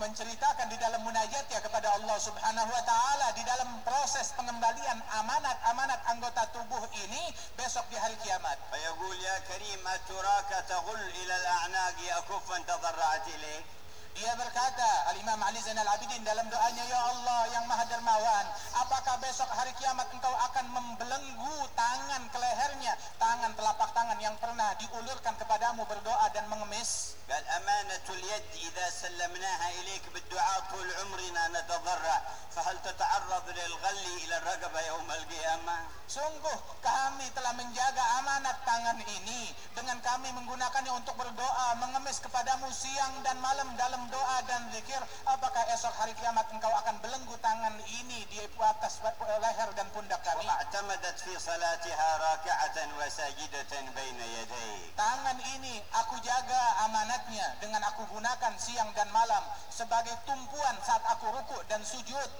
menceritakan di dalam munajatnya kepada Allah Subhanahu wa taala di dalam proses pengembalian amanat-amanat anggota tubuh ini besok di hari kiamat. Fayaqul ya karim aturaka taghul ila al-a'naq ya kuffan ilayk. Dia berkata, Al-Imam Ali Zainal Abidin dalam doanya, Ya Allah yang maha dermawan, apakah besok hari kiamat engkau akan membelenggu tangan ke lehernya, tangan telapak tangan yang pernah diulurkan kepadamu berdoa dan mengemis? قال أمانة اليد إذا سلمناها إليك بالدعاء طول عمرنا نتضرع فهل تتعرض للغل إلى الرقبة يوم القيامة Sungguh kami telah menjaga amanat tangan ini dengan kami menggunakannya untuk berdoa, mengemis kepadamu siang dan malam dalam doa dan zikir. Apakah esok hari kiamat engkau akan belenggu tangan ini di atas leher dan pundak kami? واعتمدت في صلاتها راكعة وساجدة بين يديك Tangan ini aku jaga anaknya dengan aku gunakan siang dan malam sebagai tumpuan saat aku rukuk dan sujud.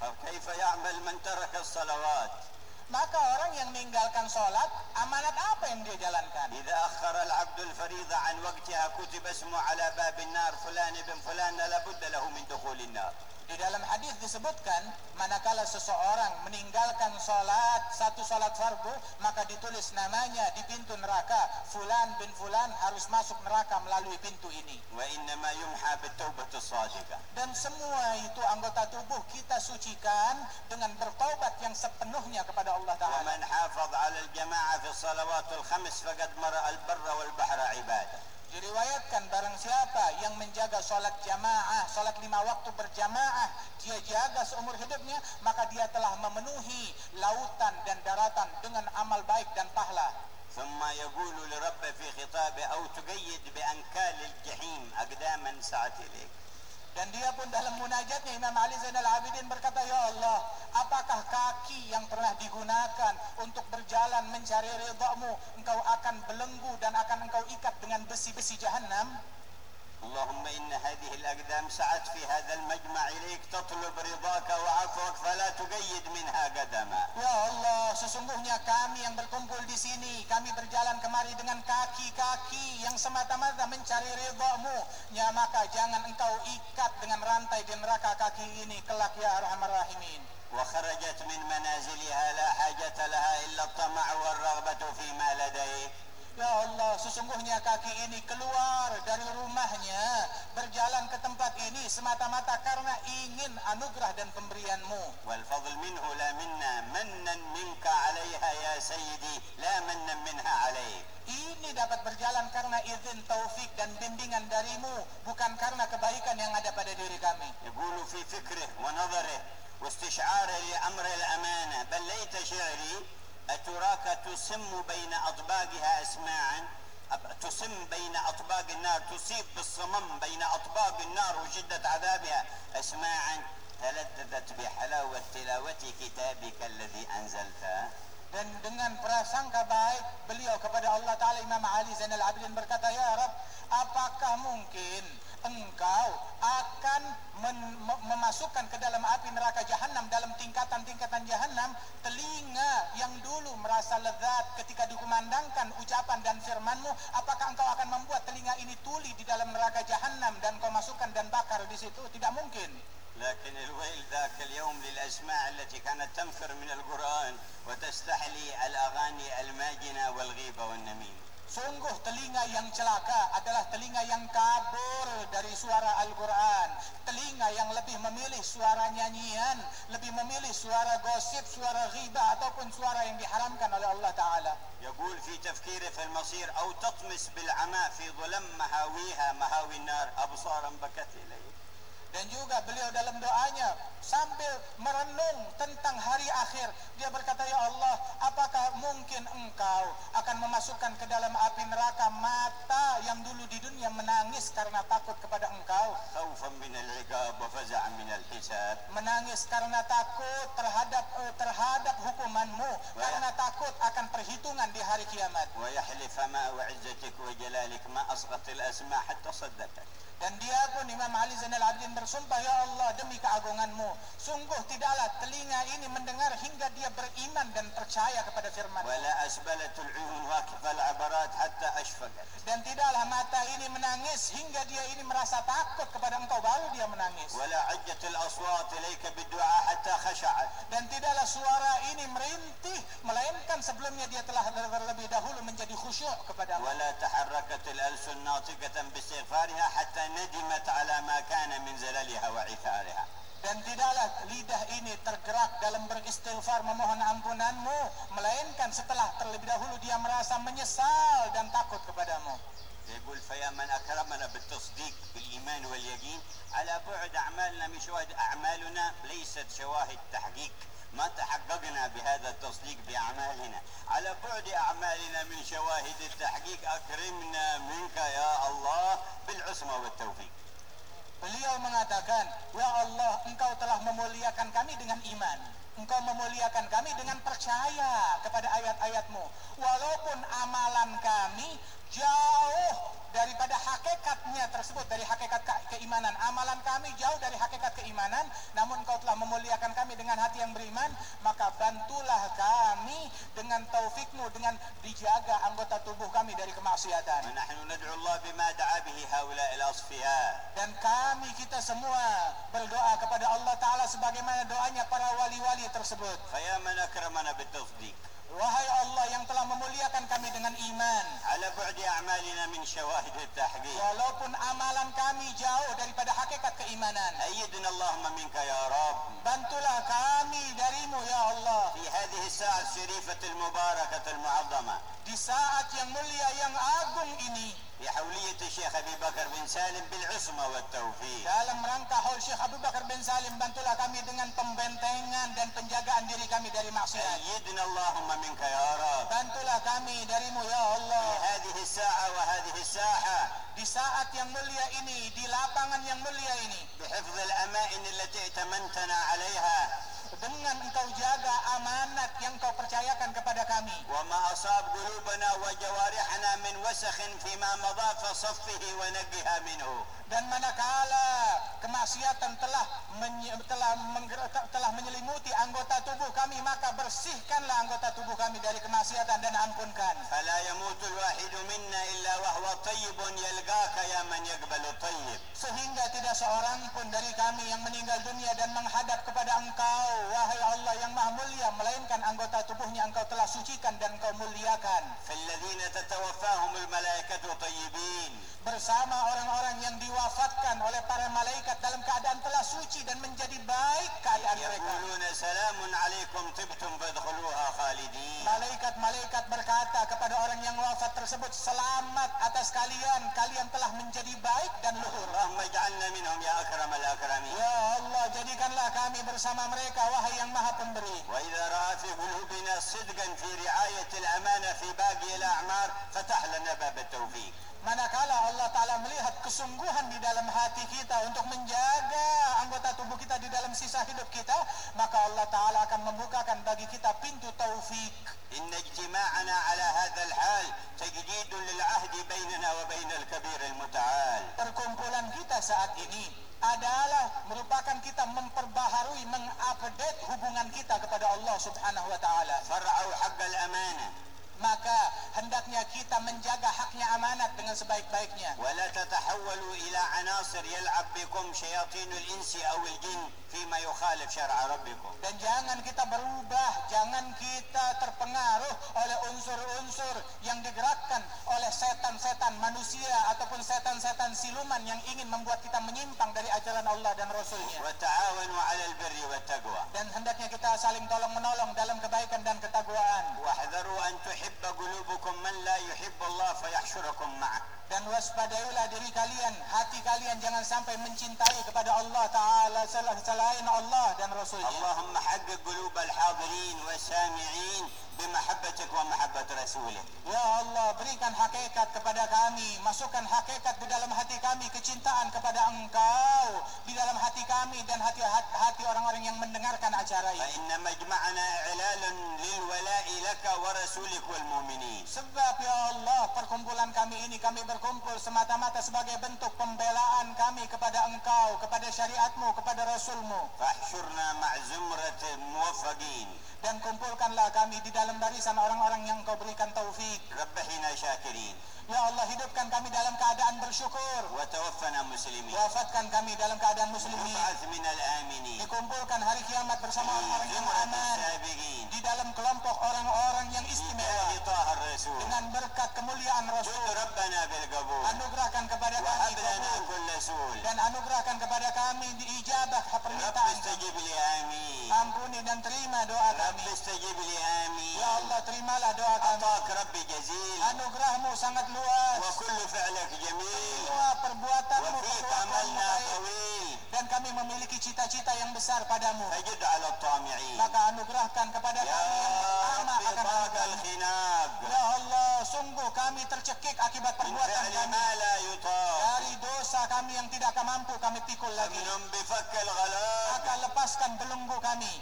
Fakifa ya'mal man taraka salawat? Maka orang yang meninggalkan solat, amanat apa yang dia jalankan? Jika akhara al-'abdu al-fariidha 'an waqtiha kutiba ismuhu 'ala babin nar fulan ibn fulan la budda lahu min dukhulin nar. Di dalam hadis disebutkan manakala seseorang meninggalkan salat satu salat fardu maka ditulis namanya di pintu neraka fulan bin fulan harus masuk neraka melalui pintu ini. Wa inna ma yumha bitaubatus shadiqah. Dan semua itu anggota tubuh kita sucikan dengan bertaubat yang sepenuhnya kepada Allah taala. Wa man hafaz 'ala al-jama'ah fi salawatul khams faqad mara al-barra wal bahra ibadah. Diriwayatkan barang siapa yang menjaga sholat jamaah, sholat lima waktu berjamaah, dia jaga seumur hidupnya, maka dia telah memenuhi lautan dan daratan dengan amal baik dan pahala. ثم يقول لربه في خطابه أو تقيد بأنكال الجحيم أقداما سعت إليك dan dia pun dalam munajatnya Imam Ali Zainal Abidin berkata, Ya Allah, apakah kaki yang pernah digunakan untuk berjalan mencari ridhamu, engkau akan belenggu dan akan engkau ikat dengan besi-besi jahannam? اللهم إن هذه الأقدام سعت في هذا المجمع إليك تطلب رضاك وعفوك فلا تقيد منها قدما Ya Allah, sesungguhnya kami yang berkumpul di sini, kami berjalan kemari dengan kaki-kaki yang semata-mata mencari ridhamu. Ya maka jangan engkau ikat dengan rantai di neraka kaki ini kelak ya Arhamar Rahimin. وخرجت من منازلها لا حاجة لها إلا الطمع والرغبة فيما لديك Ya Allah, sesungguhnya kaki ini keluar dari rumahnya, berjalan ke tempat ini semata-mata karena ingin anugerah dan pemberianmu. والفضل منه لا منا منا منك عليها يا سيدي لا منا منها عليك Ini dapat berjalan karena izin taufik dan bimbingan darimu, bukan karena kebaikan yang ada pada diri kami. يقول في فكره ونظره واستشعاره لأمر الأمانة بل ليت شعري أتراك تسم بين أطباقها أسماعا؟ تسم بين أطباق النار تصيب بالصمم بين أطباق النار وشدة عذابها. أسماعا تلذذت بحلاوة تلاوة كتابك الذي أنزلته Dan dengan prasangka baik beliau kepada Allah Ta'ala Imam Ali Zainal Abidin berkata, Ya Rab, apakah mungkin engkau akan men- mem- memasukkan ke dalam api neraka jahanam dalam tingkatan-tingkatan jahanam telinga yang dulu merasa lezat ketika dikumandangkan ucapan dan firmanmu apakah engkau akan membuat telinga ini tuli di dalam neraka jahanam dan kau masukkan dan bakar di situ tidak mungkin لكن الويل ذاك اليوم للأسماع التي كانت تنفر من القرآن وتستحلي الأغاني الماجنة والغيبة والنميمة Sungguh telinga yang celaka adalah telinga yang kabur dari suara Al-Quran. Telinga yang lebih memilih suara nyanyian, lebih memilih suara gosip, suara ghibah ataupun suara yang diharamkan oleh Allah Ta'ala. يقول في تفكيره في المصير أو تطمس بالعمى في ظلم مهاويها مهاوي النار أبصارا بكت إليه dan juga beliau dalam doanya sambil merenung tentang hari akhir dia berkata ya Allah apakah mungkin engkau akan memasukkan ke dalam api neraka mata yang dulu di dunia menangis karena takut kepada engkau? Menangis karena takut terhadap eh, terhadap hukumanmu karena takut akan perhitungan di hari kiamat. dan dia pun Imam Ali Zainal Abidin bersumpah ya Allah demi keagunganmu. Sungguh tidaklah telinga ini mendengar hingga dia beriman dan percaya kepada firman wala asbalatul uyun waqifal abarat hatta ashfaq. Dan tidaklah mata ini menangis hingga dia ini merasa takut kepada engkau baru dia menangis. Wala ajjatul aswat ilaika biddu'a hatta khasha'a. Dan tidaklah suara ini merintih melainkan sebelumnya dia telah terlebih dahulu menjadi khusyuk kepada Allah. Wala taharrakatil alsun natiqatan bi istighfariha hatta nadimat ala ma kana min zari. من زللها وعثارها. Dan tidaklah lidah ini tergerak dalam beristighfar memohon ampunanmu melainkan setelah terlebih dahulu dia merasa menyesal dan takut kepadamu. يقول فيا من أكرمنا بالتصديق بالإيمان واليقين على بعد أعمالنا من شواهد أعمالنا ليست شواهد تحقيق ما تحققنا بهذا التصديق بأعمالنا على بعد أعمالنا من شواهد التحقيق أكرمنا منك يا الله بالعصمة والتوفيق Beliau mengatakan, Ya Allah, engkau telah memuliakan kami dengan iman. Engkau memuliakan kami dengan percaya kepada ayat-ayatmu. Walaupun amalan kami jauh daripada hakikatnya tersebut dari hakikat ke keimanan. Amalan kami jauh dari hakikat keimanan namun engkau telah memuliakan kami dengan hati yang beriman maka bantulah kami dengan taufikmu dengan dijaga anggota tubuh kami dari kemaksiatan. Dan kami kita semua berdoa kepada Allah taala sebagaimana doanya para wali-wali tersebut. Wahai Allah yang telah memuliakan kami dengan iman. Ala bu'di a'malina min syawahid at-tahqiq. Walaupun amalan kami jauh daripada hakikat keimanan. Ayyidna Allahumma minka ya Rabb. Bantulah kami darimu ya Allah. Di hadhihi as-sirifah al-mubarakah al-mu'azzamah. Di saat yang mulia yang agung ini. بحولية الشيخ أبي بكر بن سالم بالعصمة والتوفيق Dalam rangka haul Syekh Abu Bakar bin Salim. Bantulah kami dengan pembentengan dan penjagaan diri kami dari maksiat. أيدنا اللهم منك يا رب Bantulah kami darimu ya في Allah. هذه الساعة وهذه الساحة Di saat yang mulia ini, di lapangan yang mulia ini, بحفظ الأمائن التي ائتمنتنا عليها dengan engkau jaga amanat yang kau percayakan kepada kami. Wa ma asab qulubana wa jawarihana min wasakhin fi ma madha fa saffihi wa najjiha minhu. Dan manakala kemaksiatan telah menye, telah menggerak, telah menyelimuti anggota tubuh kami maka bersihkanlah anggota tubuh kami dari kemaksiatan dan ampunkan. Fala yamutul wahidu minna illa wa huwa tayyibun yalqaka ya man yaqbalu tayyib. Sehingga tidak seorang pun dari kami yang meninggal dunia dan menghadap kepada engkau wahai Allah yang maha mulia melainkan anggota tubuhnya engkau telah sucikan dan engkau muliakan falladzina tatawaffahumul malaikatu tayyibin bersama orang-orang yang diwafatkan oleh para malaikat dalam keadaan telah suci dan menjadi baik keadaan mereka. Yaquluna salamun alaikum tibtum fadkhuluha khalidin. Malaikat-malaikat berkata kepada orang yang wafat tersebut, selamat atas kalian, kalian telah menjadi baik dan luhur. Allahumma ij'alna minhum ya akramal akramin. Ya Allah, jadikanlah kami bersama mereka yang maha pemberi. وإذا في قلوبنا صدقا في رعاية الأمانة في باقي الأعمار فتح لنا باب التوفيق Manakala Allah Ta'ala melihat kesungguhan di dalam hati kita untuk menjaga anggota tubuh kita di dalam sisa hidup kita, maka Allah Ta'ala akan membukakan bagi kita pintu taufik. Inna ijtima'ana ala hadzal hal tajdidun lil ahdi bainana wa bainal kabir al muta'al. Perkumpulan kita saat ini adalah merupakan kita memperbaharui mengupdate hubungan kita kepada Allah Subhanahu wa taala. Far'au haqqal amanah maka hendaknya kita menjaga haknya amanat dengan sebaik-baiknya. Wala tatahawalu ila anasir yal'ab bikum syayatinul insi awil jinn fima yukhalif syara'a rabbikum. Dan jangan kita berubah jangan kita terpengaruh oleh unsur-unsur yang digerakkan oleh setan-setan manusia ataupun setan-setan siluman yang ingin membuat kita menyimpang dari ajaran Allah dan Rasulnya. Wa ta'awanu alal birri wat taqwa. Dan hendaknya kita saling tolong-menolong dalam kebaikan dan ketakwaan. Wa hadharu an tuhibba qulubukum man la yuhibbu Allah fa yahshurukum ma'a dan waspadailah diri kalian hati kalian jangan sampai mencintai kepada Allah taala لا يمع الله دم رسول الله. اللهم حقق قلوب الحاضرين والسامعين bimahabbatik wa mahabbat rasulih. Ya Allah berikan hakikat kepada kami masukkan hakikat di dalam hati kami kecintaan kepada engkau di dalam hati kami dan hati hati orang-orang yang mendengarkan acara ini inna majma'ana ilalan lil wala'i laka wa rasulik wal mu'minin sebab Ya Allah perkumpulan kami ini kami berkumpul semata-mata sebagai bentuk pembelaan kami kepada engkau kepada syariatmu kepada rasulmu fahsyurna ma'zumratin muwaffaqin. dan kumpulkanlah kami di dalam dalam sama orang-orang yang kau berikan taufik. Rabbahina syakirin. Ya Allah hidupkan kami dalam keadaan bersyukur. Watawaffana muslimin. Wafatkan kami dalam keadaan muslimin. Wa'ath minal aminin. Dikumpulkan hari kiamat bersama orang-orang yang aman. di dalam kelompok orang-orang yang istimewa. Dengan berkat kemuliaan Rasul. Rabbana bil qabul. Anugerahkan kepada kami kabul. Dan anugerahkan kepada kami diijabah permintaan kami. Ampuni dan terima doa kami. Istajib li amin. Ya Allah terimalah doa kami. Atak Rabbi jazil. Anugerahmu sangat luas luas wa perbuatanmu perbuatanmu baik. dan kami memiliki cita-cita yang besar padamu. maka anugerahkan kepada kami yang akan ya Allah sungguh kami tercekik akibat perbuatan kami kami yang tidak akan mampu kami pikul lagi. Akan lepaskan belenggu kami.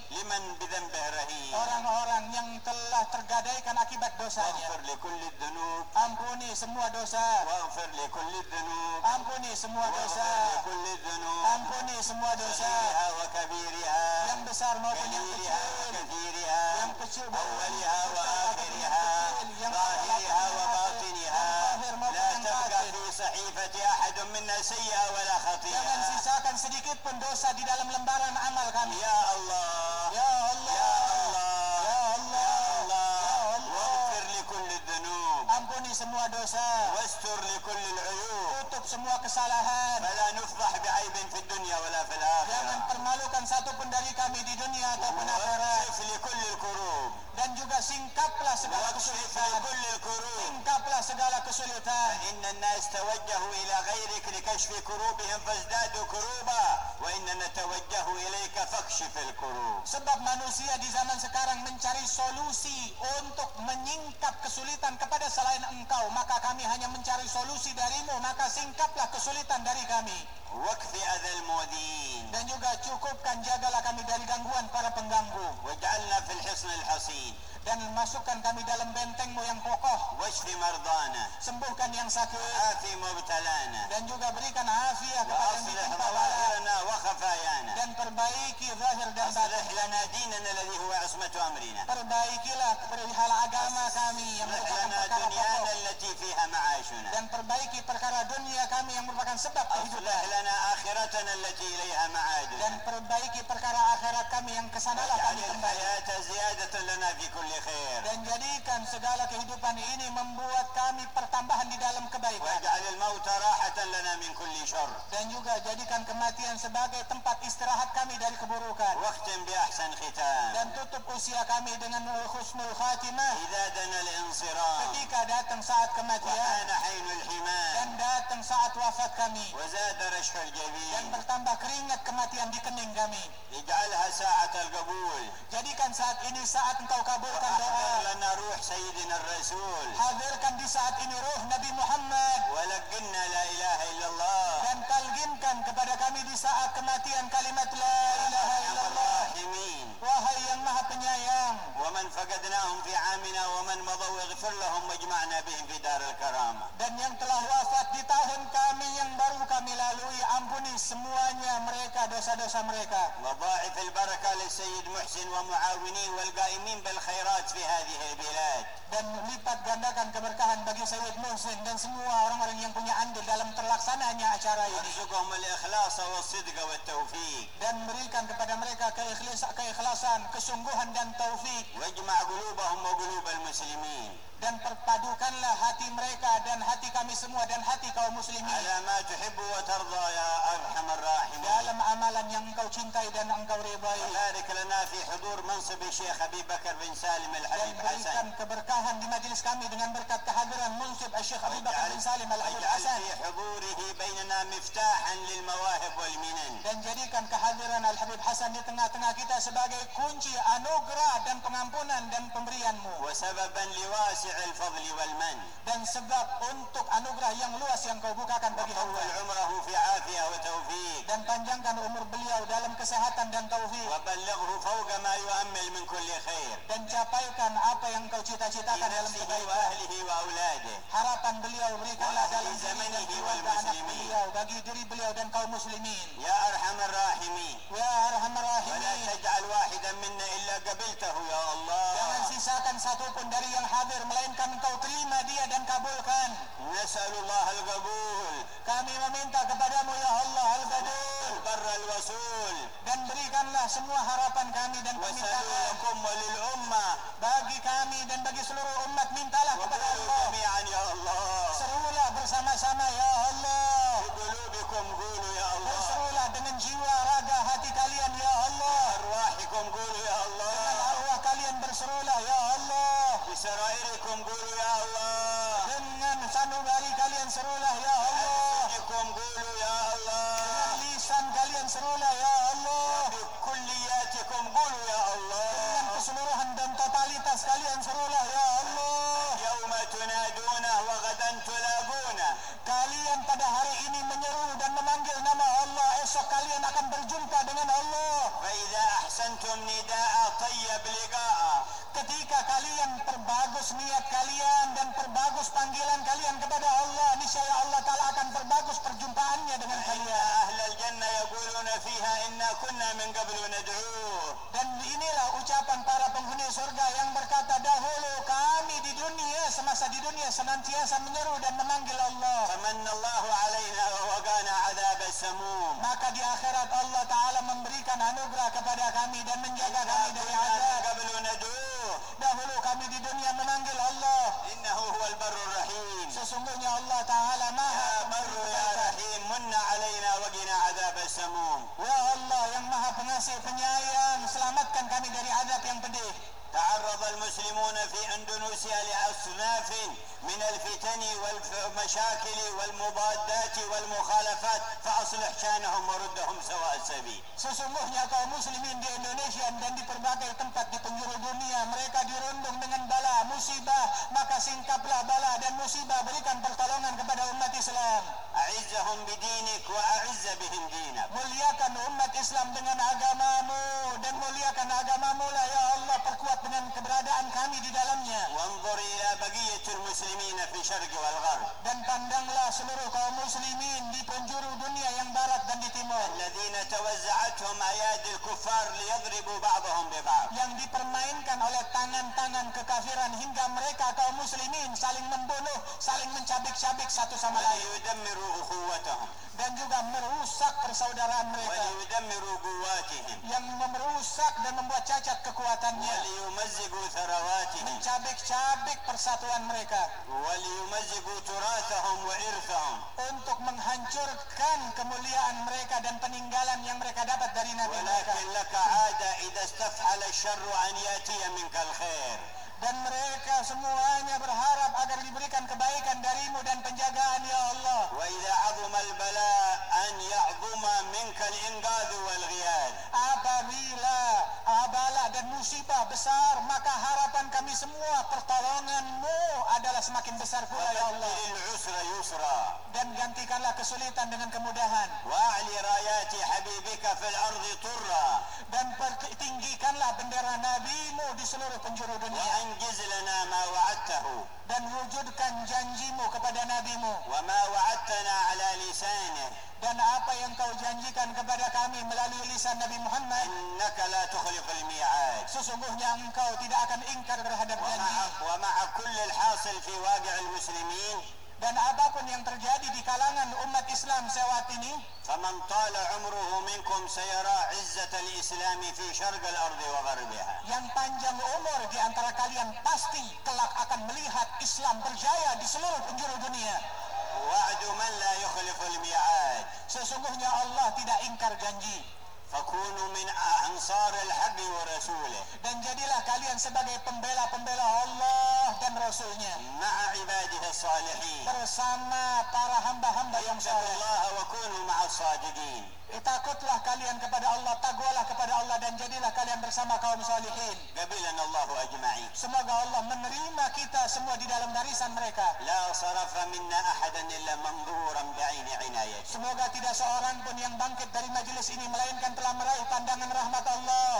Orang-orang yang telah tergadaikan akibat dosanya. Ampuni semua dosa. Ampuni semua dosa. Ampuni semua dosa. Yang besar maupun yang kecil. Yang kecil maupun yang kecil. Yang kecil maupun yang kecil sahifati ahadun minna sayya wala jangan sisakan sedikit pun dosa di dalam lembaran amal kami. Ya allah. Ya allah. Ya ampuni semua dosa. Wastur li kulli al'uyub. Tutup semua kesalahan. Fala nufrah bi aibin fid dunya wala fil akhirah. Jangan permalukan satu pun dari kami di dunia ataupun akhirat. li kulli kurub. dan juga singkaplah segala kesulitan. kulli al'uyub singkaplah segala kesulitan. Inna an-nas tawajjahu ila ghairik li kashfi kurubihim fazdadu kuruba wa inna natawajjahu ilayka fakshif al-kurub sebab manusia di zaman sekarang mencari solusi untuk menyingkap kesulitan kepada selain engkau maka kami hanya mencari solusi darimu. Maka singkaplah kesulitan dari kami. Waqfi adzal mudin dan juga cukupkan jagalah kami dari gangguan para pengganggu. Waj'alna fil hisnil hasin dan masukkan kami dalam bentengmu yang kokoh. Washfi mardana. Sembuhkan yang sakit. Afi mubtalana. Dan juga berikan afiah kepada yang ditimpa wa khafayana. Dan perbaiki zahir dan batin. Lana dinan alladhi huwa usmatu amrina. Perbaikilah perihal agama kami yang merupakan perkara dunia allati fiha ma'ashuna. Dan perbaiki perkara dunia kami yang merupakan sebab kehidupan. Lana akhiratana allati ilaiha ma'aduna. Dan perbaiki perkara akhirat kami yang kesanalah kami kembali. ziyadatan lana fi kulli dan jadikan segala kehidupan ini membuat kami pertambahan di dalam kebaikan. Dan juga jadikan kematian sebagai tempat istirahat kami dari keburukan. Dan tutup usia kami dengan khusnul khatimah. Ketika datang saat kematian. Dan datang saat wafat kami. Dan bertambah keringat kematian di kening kami. Jadikan saat ini saat engkau kabur لنا روح سيدنا الرسول Hadirkan di saat ini ruh Nabi Muhammad ولقنا لا إله إلا الله dan talginkan kepada kami di saat kematian kalimat la ilaha illallah. الراحمين Wahai yang maha penyayang ومن فقدناهم في عامنا ومن مضوا اغفر لهم واجمعنا بهم في دار الكرامة dan yang telah wafat di tahun kami yang baru kami lalui ampuni semuanya mereka dosa-dosa mereka. وضاعف البركة للسيد محسن ومعاونيه والقائمين الخيرات في هذه البلاد dan lipat gandakan keberkahan bagi sayyid Muhsin dan semua orang-orang yang punya andil dalam terlaksananya acara ini. Juga ikhlas wa sidq wa tawfiq dan berikan kepada mereka keikhlasan keikhlasan kesungguhan dan taufik wajma qulubahum wa qulubal muslimin. Dan perpadukanlah hati mereka dan hati kami semua dan hati kaum muslimin. Ala ma tuhibbu wa tardha ya cintai dan engkau ribai Barik lana fi hudur mansubi Syekh Abi Bakar bin Salim Al-Habib Hasan Dan berikan keberkahan di majlis kami dengan berkat kehadiran mansub Syekh Abi Bakar bin Salim Al-Habib Hasan Wajal fi hudurihi bainana miftahan lil mawahib wal minan. Dan jadikan kehadiran Al-Habib Hasan di tengah-tengah kita sebagai kunci anugerah dan pengampunan dan pemberianmu. Wa sababan liwasi al-fadli wal man. Dan sebab untuk anugerah yang luas yang kau bukakan bagi Allah Wa umrahu fi afiyah wa tawfiq. Dan panjangkan umur beliau dan dalam kesehatan dan taufik dan capaikan apa yang kau cita-citakan dalam kebaikan harapan beliau berikanlah dalam zaman ini beliau bagi diri beliau dan kaum muslimin. Ya arhamar rahimin. Ya arhamar rahimin. Wa la taj'al wahidan minna illa qabiltahu ya allah. Jangan sisakan satu pun dari yang hadir melainkan engkau terima dia dan kabulkan. Nasallallahu al-qabul kami meminta kepadamu ya allah al-qabul barra al-wasul. Rasul dan berikanlah semua harapan kami dan permintaan bagi kami dan bagi seluruh umat mintalah kepada Allah. Jami'an ya Allah. Serulah bersama-sama ya Allah. Qulubikum qulu ya Allah. Serulah dengan jiwa raga hati kalian ya Allah. Arwahikum qulu ya Allah. Dengan arwah kalian berserulah ya Allah. Bisarairikum qulu ya Allah. Dengan sanubari kalian serulah ya Allah. Qulu ya Allah kalian kalian semua ya Allah. Kulliyatikum qul ya Allah. Dengan keseluruhan dan totalitas kalian serulah ya Allah. Yauma tunaduna wa gadan tulaguna. Kalian pada hari ini menyeru dan memanggil nama Allah. Esok kalian akan berjumpa dengan Allah. Wa idza ahsantum nidaa tayyib liqaa ketika kalian perbagus niat kalian dan perbagus panggilan kalian kepada Allah niscaya Allah taala akan perbagus perjumpaannya dengan kalian yaquluna fiha inna kunna min qablu ندعوه dan inilah ucapan para penghuni surga yang berkata dahulu kami di dunia semasa di dunia senantiasa menyeru dan memanggil Allah. Famanallahu alaina wa waqana adzab samum maka di akhirat Allah taala memberikan anugerah kepada kami dan menjaga kami dari azab. dahulu kami di dunia memanggil Allah. Innahu huwal barrur rahim. Sesungguhnya Allah taala maha barru ya, ya rahim. Munna alaina wa azab samum. Ya Allah yang maha pengasih penyayang, selamatkan kami dari azab yang pedih. تعرض المسلمون في اندونيسيا لاصناف من الفتن والمشاكل والمضادات والمخالفات فاصلح شانهم وردهم سواء السبيل. Sesungguhnya kaum muslimin di Indonesia dan di berbagai tempat di penjuru dunia mereka dirundung dengan bala, musibah, maka singkaplah bala dan musibah berikan pertolongan kepada umat Islam. اعزهم بدينك واعز بهم دينك. Muliakan umat Islam dengan agamamu dan muliakan agamamu lah ya Allah perkuat berharap dengan keberadaan kami di dalamnya. Wanzur ila baqiyatil muslimin fi syarq wal gharb. Dan pandanglah seluruh kaum muslimin di penjuru dunia yang barat dan di timur. Alladzina tawazza'athum ayadul kuffar liyadribu ba'dahum bi ba'd. Yang dipermainkan oleh tangan-tangan kekafiran hingga mereka kaum muslimin saling membunuh, saling mencabik-cabik satu sama lain. Yudammiru ukhuwatahum dan juga merusak persaudaraan mereka yang merusak dan membuat cacat kekuatannya وليمزقوا ثرواتهم mencabik-cabik persatuan mereka وليمزقوا تراثهم وإرثهم untuk menghancurkan kemuliaan mereka dan peninggalan yang mereka dapat dari nabi mereka ولكن لك عادة إذا استفحل الشر أن يأتي منك الخير dan mereka semuanya berharap agar diberikan kebaikan darimu dan penjagaan ya Allah. Wa idza azuma al-bala an ya'zuma minka al-inqadh wal ghiyad. Apabila abala dan musibah besar maka harapan kami semua pertolonganmu adalah semakin besar pula ya Allah. Usra yusra. Dan gantikanlah kesulitan dengan kemudahan. Wa ali rayati habibika fil ardi turra. Dan tinggikanlah bendera nabimu di seluruh penjuru dunia anjiz lana ma wa'adtahu. Dan wujudkan janjimu kepada nabimu. Wa ma wa'adtana ala lisani dan apa yang kau janjikan kepada kami melalui lisan Nabi Muhammad innaka la tukhliful mi'ad. sesungguhnya engkau tidak akan ingkar terhadap janji. wa ma'a kulli al-hasil fi waqi' al-muslimin dan apapun yang terjadi di kalangan umat Islam sewaktu ini faman tala umruhu minkum sayara izzat al-islam fi syarq al-ardh wa gharbiha. yang panjang umur di antara kalian pasti kelak akan melihat Islam berjaya di seluruh penjuru dunia. Wa'du man la yukhlifu al-mi'ad. Sesungguhnya Allah tidak ingkar janji. Fakunu min ansar al-haqq wa rasulih dan jadilah kalian sebagai pembela-pembela Allah dan rasulnya salihin bersama para hamba-hamba yang saleh Itakutlah wa kunu sadiqin Takutlah kalian kepada Allah, takwalah kepada Allah dan jadilah kalian bersama kaum salihin. Allahu. Semoga Allah menerima kita semua di dalam barisan mereka. La sarafa minna ahadan illa manzuran bi'aini. Semoga tidak seorang pun yang bangkit dari majlis ini melainkan telah meraih pandangan rahmat Allah.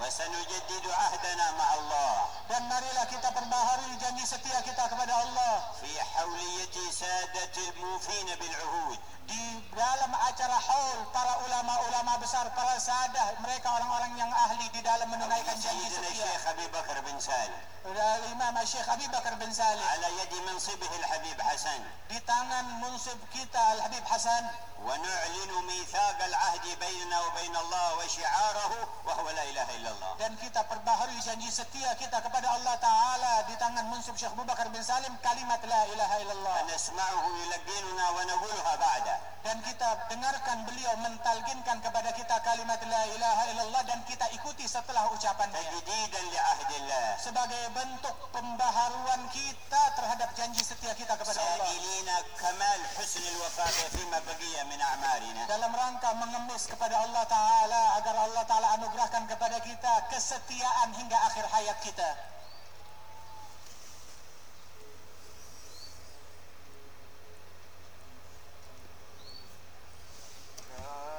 Wa sanujaddidu ahdana ma'allah. Dan marilah kita perbaharui وكنيستها كتاب الله في حولية سادة الموفين بالعهود di dalam acara haul para ulama-ulama besar, para sadah, mereka orang-orang yang ahli di dalam menunaikan janji سيدنا setia. الشيخ أبي بكر بن سالم Dan Imam Syekh Abi Bakar bin Salih على يد منصبه الحبيب حسن di tangan munsib kita Al Habib Hasan ونعلن ميثاق العهد بيننا وبين الله وشعاره وهو لا إله إلا الله dan kita perbaharui janji setia kita kepada Allah Taala di tangan munsib Syekh Abu Bakar bin Salim kalimat la ilaha illallah نسمعه يلقننا ونقولها بعده dan kita dengarkan beliau mentalginkan kepada kita kalimat la ilaha illallah dan kita ikuti setelah ucapannya jadi li ahdillah. Sebagai bentuk pembaharuan kita terhadap janji setia kita kepada Allah. Kamal baqiya min a'marina dalam rangka mengemis kepada Allah taala agar Allah taala anugerahkan kepada kita kesetiaan hingga akhir hayat kita. Uh...